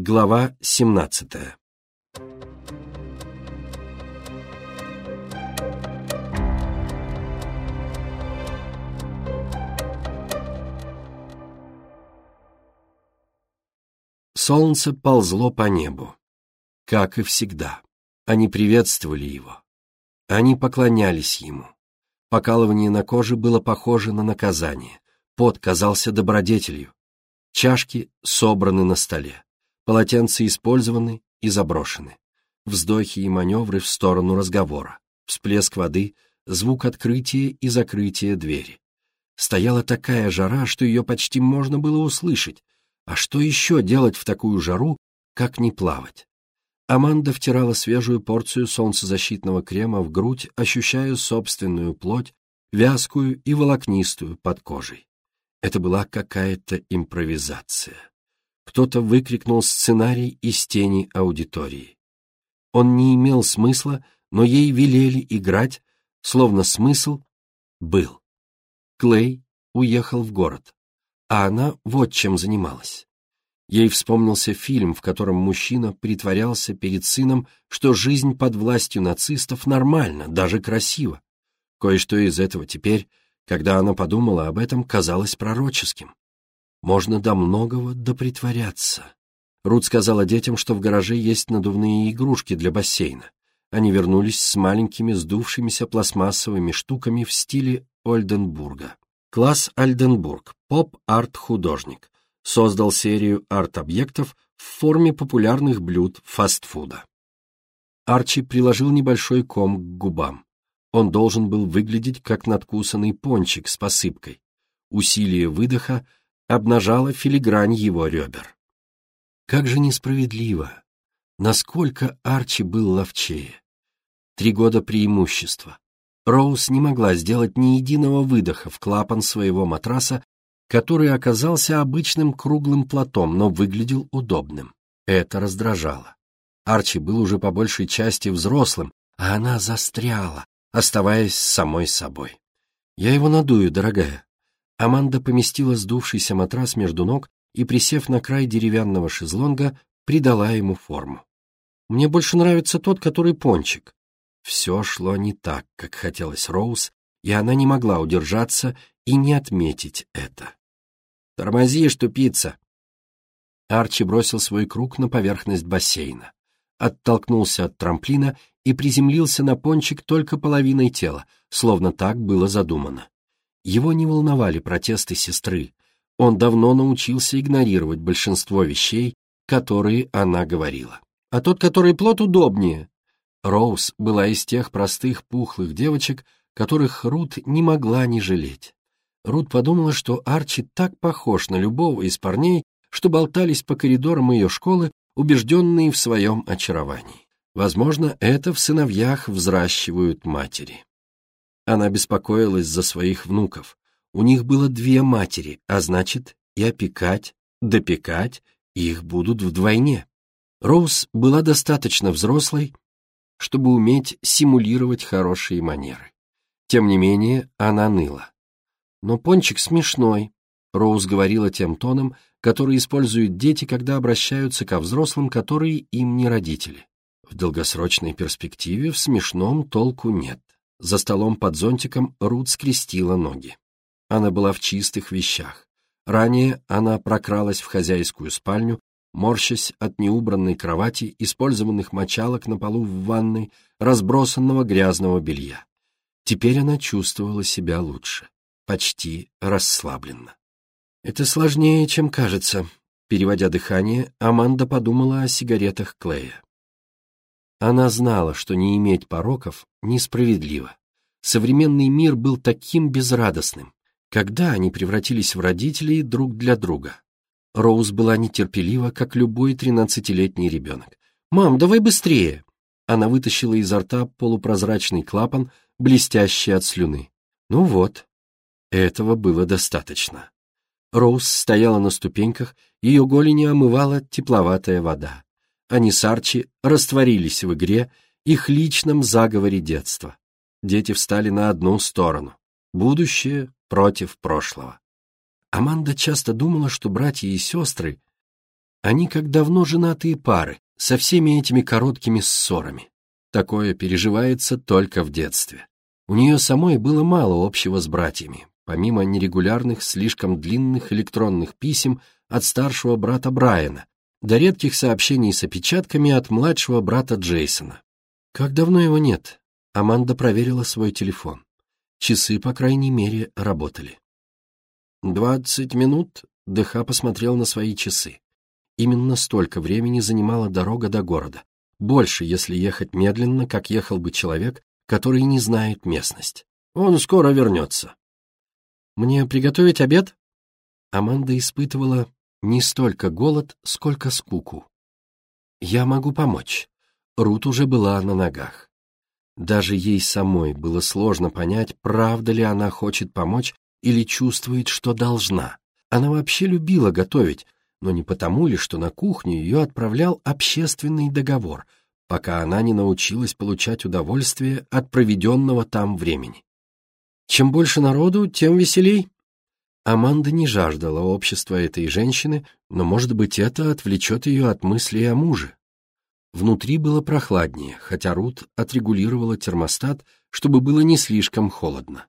Глава 17 Солнце ползло по небу. Как и всегда. Они приветствовали его. Они поклонялись ему. Покалывание на коже было похоже на наказание. Пот казался добродетелью. Чашки собраны на столе. Полотенца использованы и заброшены. Вздохи и маневры в сторону разговора. Всплеск воды, звук открытия и закрытия двери. Стояла такая жара, что ее почти можно было услышать. А что еще делать в такую жару, как не плавать? Аманда втирала свежую порцию солнцезащитного крема в грудь, ощущая собственную плоть, вязкую и волокнистую под кожей. Это была какая-то импровизация. Кто-то выкрикнул сценарий из тени аудитории. Он не имел смысла, но ей велели играть, словно смысл был. Клей уехал в город, а она вот чем занималась. Ей вспомнился фильм, в котором мужчина притворялся перед сыном, что жизнь под властью нацистов нормальна, даже красива. Кое-что из этого теперь, когда она подумала об этом, казалось пророческим. Можно до многого допритворяться. Рут сказала детям, что в гараже есть надувные игрушки для бассейна. Они вернулись с маленькими сдувшимися пластмассовыми штуками в стиле Ольденбурга. Класс Альденбург, поп-арт-художник создал серию арт-объектов в форме популярных блюд фастфуда. Арчи приложил небольшой ком к губам. Он должен был выглядеть как надкусанный пончик с посыпкой. Усилие выдоха обнажало филигрань его ребер. Как же несправедливо! Насколько Арчи был ловчее! Три года преимущества. Роуз не могла сделать ни единого выдоха в клапан своего матраса который оказался обычным круглым платом, но выглядел удобным. Это раздражало. Арчи был уже по большей части взрослым, а она застряла, оставаясь самой собой. «Я его надую, дорогая». Аманда поместила сдувшийся матрас между ног и, присев на край деревянного шезлонга, придала ему форму. «Мне больше нравится тот, который пончик». Все шло не так, как хотелось Роуз, и она не могла удержаться и не отметить это. «Тормози, штупица!» Арчи бросил свой круг на поверхность бассейна, оттолкнулся от трамплина и приземлился на пончик только половиной тела, словно так было задумано. Его не волновали протесты сестры, он давно научился игнорировать большинство вещей, которые она говорила. А тот, который плод, удобнее. Роуз была из тех простых пухлых девочек, которых Рут не могла не жалеть. Рут подумала, что Арчи так похож на любого из парней, что болтались по коридорам ее школы, убежденные в своем очаровании. Возможно, это в сыновьях взращивают матери. Она беспокоилась за своих внуков. У них было две матери, а значит, и опекать, допекать их будут вдвойне. Роуз была достаточно взрослой, чтобы уметь симулировать хорошие манеры. Тем не менее, она ныла. Но пончик смешной, Роуз говорила тем тоном, который используют дети, когда обращаются ко взрослым, которые им не родители. В долгосрочной перспективе в смешном толку нет. За столом под зонтиком Рут скрестила ноги. Она была в чистых вещах. Ранее она прокралась в хозяйскую спальню, морщась от неубранной кровати, использованных мочалок на полу в ванной, разбросанного грязного белья. Теперь она чувствовала себя лучше почти расслабленно. «Это сложнее, чем кажется», — переводя дыхание, Аманда подумала о сигаретах Клея. Она знала, что не иметь пороков несправедливо. Современный мир был таким безрадостным. Когда они превратились в родителей друг для друга? Роуз была нетерпелива, как любой тринадцатилетний ребенок. «Мам, давай быстрее!» Она вытащила изо рта полупрозрачный клапан, блестящий от слюны. «Ну вот, этого было достаточно. Роуз стояла на ступеньках, ее голени омывала тепловатая вода. Они с Арчи растворились в игре, их личном заговоре детства. Дети встали на одну сторону. Будущее против прошлого. Аманда часто думала, что братья и сестры Они как давно женатые пары, со всеми этими короткими ссорами. Такое переживается только в детстве. У нее самой было мало общего с братьями, помимо нерегулярных, слишком длинных электронных писем от старшего брата Брайана, до редких сообщений с опечатками от младшего брата Джейсона. Как давно его нет? Аманда проверила свой телефон. Часы, по крайней мере, работали. «Двадцать минут?» — ДХ посмотрел на свои часы. Именно столько времени занимала дорога до города. Больше, если ехать медленно, как ехал бы человек, который не знает местность. Он скоро вернется. «Мне приготовить обед?» Аманда испытывала не столько голод, сколько скуку. «Я могу помочь». Рут уже была на ногах. Даже ей самой было сложно понять, правда ли она хочет помочь или чувствует, что должна. Она вообще любила готовить, но не потому ли, что на кухню ее отправлял общественный договор, пока она не научилась получать удовольствие от проведенного там времени. Чем больше народу, тем веселей. Аманда не жаждала общества этой женщины, но, может быть, это отвлечет ее от мыслей о муже. Внутри было прохладнее, хотя Рут отрегулировала термостат, чтобы было не слишком холодно.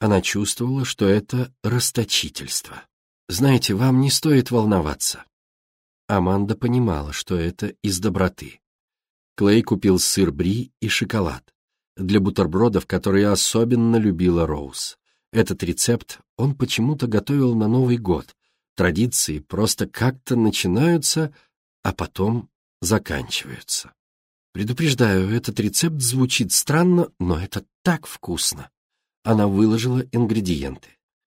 Она чувствовала, что это расточительство. Знаете, вам не стоит волноваться. Аманда понимала, что это из доброты. Клей купил сыр бри и шоколад для бутербродов, которые особенно любила Роуз. Этот рецепт он почему-то готовил на Новый год. Традиции просто как-то начинаются, а потом заканчиваются. Предупреждаю, этот рецепт звучит странно, но это так вкусно. Она выложила ингредиенты.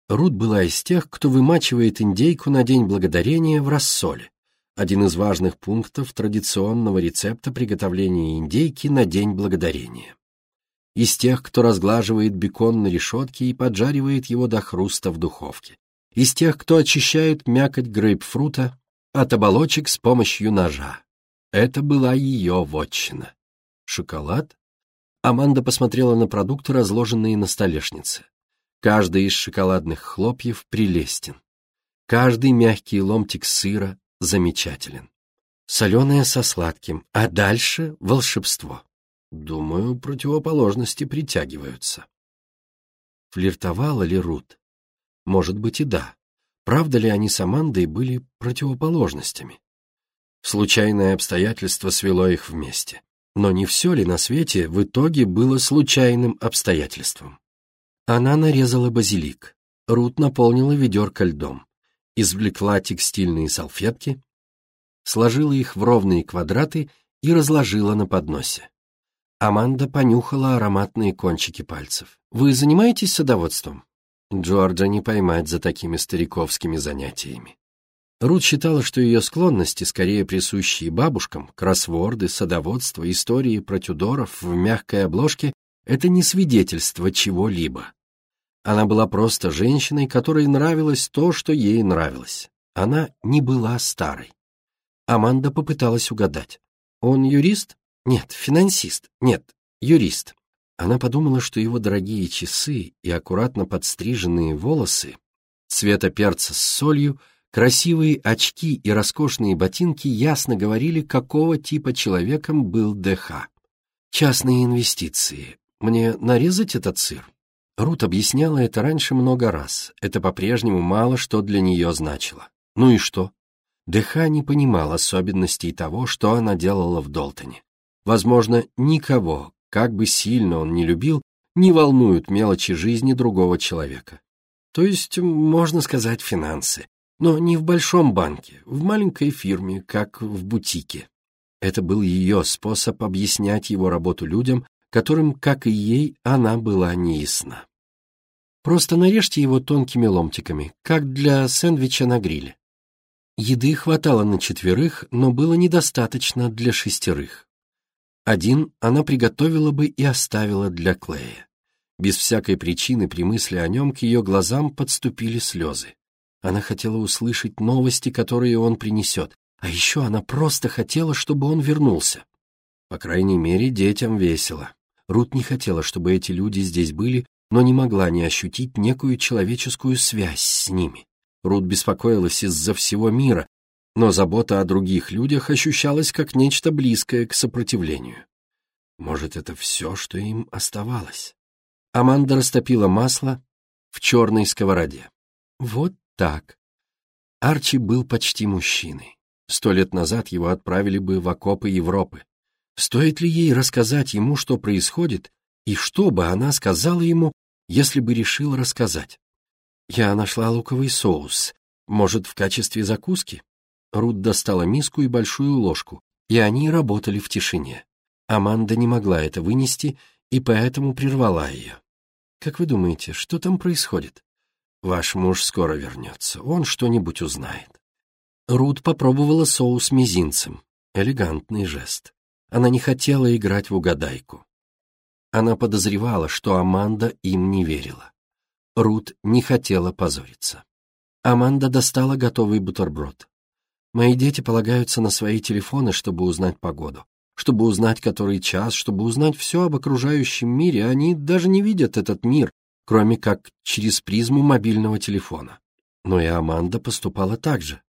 Рут была из тех, кто вымачивает индейку на День Благодарения в рассоле, один из важных пунктов традиционного рецепта приготовления индейки на День Благодарения. Из тех, кто разглаживает бекон на решетке и поджаривает его до хруста в духовке. Из тех, кто очищает мякоть грейпфрута от оболочек с помощью ножа. Это была ее вотчина. Шоколад? Аманда посмотрела на продукты, разложенные на столешнице. Каждый из шоколадных хлопьев прелестен. Каждый мягкий ломтик сыра замечателен. Соленое со сладким, а дальше волшебство. Думаю, противоположности притягиваются. Флиртовала ли Рут? Может быть и да. Правда ли они с Амандой были противоположностями? Случайное обстоятельство свело их вместе. Но не все ли на свете в итоге было случайным обстоятельством? Она нарезала базилик. Рут наполнила ведерко льдом. Извлекла текстильные салфетки, сложила их в ровные квадраты и разложила на подносе. Аманда понюхала ароматные кончики пальцев. «Вы занимаетесь садоводством?» Джорджа не поймать за такими стариковскими занятиями. Рут считала, что ее склонности, скорее присущие бабушкам, кроссворды, садоводство, истории про Тюдоров в мягкой обложке, это не свидетельство чего-либо. Она была просто женщиной, которой нравилось то, что ей нравилось. Она не была старой. Аманда попыталась угадать. Он юрист? Нет, финансист. Нет, юрист. Она подумала, что его дорогие часы и аккуратно подстриженные волосы, цвета перца с солью, красивые очки и роскошные ботинки ясно говорили, какого типа человеком был ДХ. Частные инвестиции. Мне нарезать этот сыр? Рут объясняла это раньше много раз. Это по-прежнему мало что для нее значило. Ну и что? Деха не понимал особенностей того, что она делала в Долтоне. Возможно, никого, как бы сильно он ни любил, не волнуют мелочи жизни другого человека. То есть, можно сказать, финансы. Но не в большом банке, в маленькой фирме, как в бутике. Это был ее способ объяснять его работу людям, которым, как и ей, она была неясна. Просто нарежьте его тонкими ломтиками, как для сэндвича на гриле. Еды хватало на четверых, но было недостаточно для шестерых. Один она приготовила бы и оставила для Клея. Без всякой причины при мысли о нем к ее глазам подступили слезы. Она хотела услышать новости, которые он принесет, а еще она просто хотела, чтобы он вернулся. По крайней мере, детям весело. Рут не хотела, чтобы эти люди здесь были, но не могла не ощутить некую человеческую связь с ними. Рут беспокоилась из-за всего мира, но забота о других людях ощущалась как нечто близкое к сопротивлению. Может, это все, что им оставалось? Аманда растопила масло в черной сковороде. Вот так. Арчи был почти мужчиной. Сто лет назад его отправили бы в окопы Европы. Стоит ли ей рассказать ему, что происходит, и что бы она сказала ему, если бы решила рассказать? Я нашла луковый соус. Может, в качестве закуски? Рут достала миску и большую ложку, и они работали в тишине. Аманда не могла это вынести и поэтому прервала ее. «Как вы думаете, что там происходит?» «Ваш муж скоро вернется, он что-нибудь узнает». Рут попробовала соус мизинцем. Элегантный жест. Она не хотела играть в угадайку. Она подозревала, что Аманда им не верила. Рут не хотела позориться. Аманда достала готовый бутерброд. «Мои дети полагаются на свои телефоны, чтобы узнать погоду чтобы узнать который час, чтобы узнать все об окружающем мире, они даже не видят этот мир, кроме как через призму мобильного телефона. Но и Аманда поступала так же.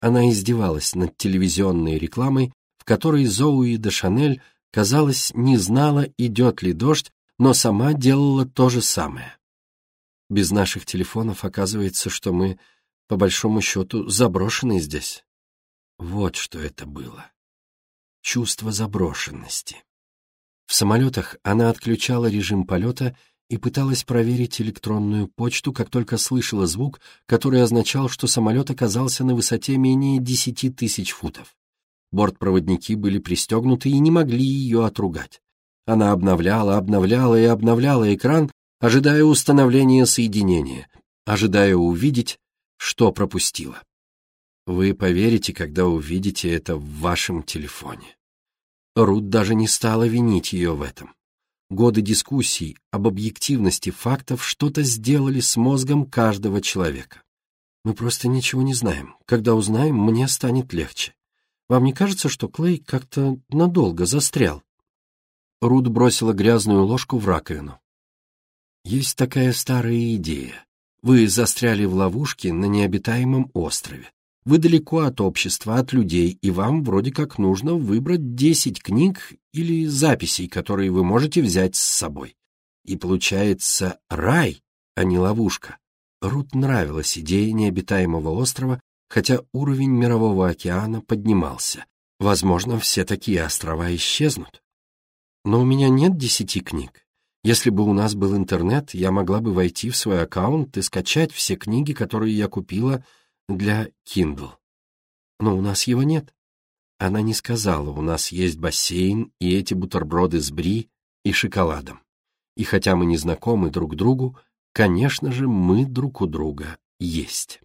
Она издевалась над телевизионной рекламой, в которой Зоуи де Шанель, казалось, не знала, идет ли дождь, но сама делала то же самое. Без наших телефонов оказывается, что мы, по большому счету, заброшены здесь. Вот что это было чувство заброшенности. В самолетах она отключала режим полета и пыталась проверить электронную почту, как только слышала звук, который означал, что самолет оказался на высоте менее десяти тысяч футов. Бортпроводники были пристегнуты и не могли ее отругать. Она обновляла, обновляла и обновляла экран, ожидая установления соединения, ожидая увидеть, что пропустила. Вы поверите, когда увидите это в вашем телефоне. Рут даже не стала винить ее в этом. Годы дискуссий об объективности фактов что-то сделали с мозгом каждого человека. Мы просто ничего не знаем. Когда узнаем, мне станет легче. Вам не кажется, что Клей как-то надолго застрял? Рут бросила грязную ложку в раковину. Есть такая старая идея. Вы застряли в ловушке на необитаемом острове. Вы далеко от общества, от людей, и вам вроде как нужно выбрать десять книг или записей, которые вы можете взять с собой. И получается рай, а не ловушка. Рут нравилась идея необитаемого острова, хотя уровень мирового океана поднимался. Возможно, все такие острова исчезнут. Но у меня нет десяти книг. Если бы у нас был интернет, я могла бы войти в свой аккаунт и скачать все книги, которые я купила для Kindle. Но у нас его нет. Она не сказала, у нас есть бассейн и эти бутерброды с бри и шоколадом. И хотя мы не знакомы друг другу, конечно же, мы друг у друга есть.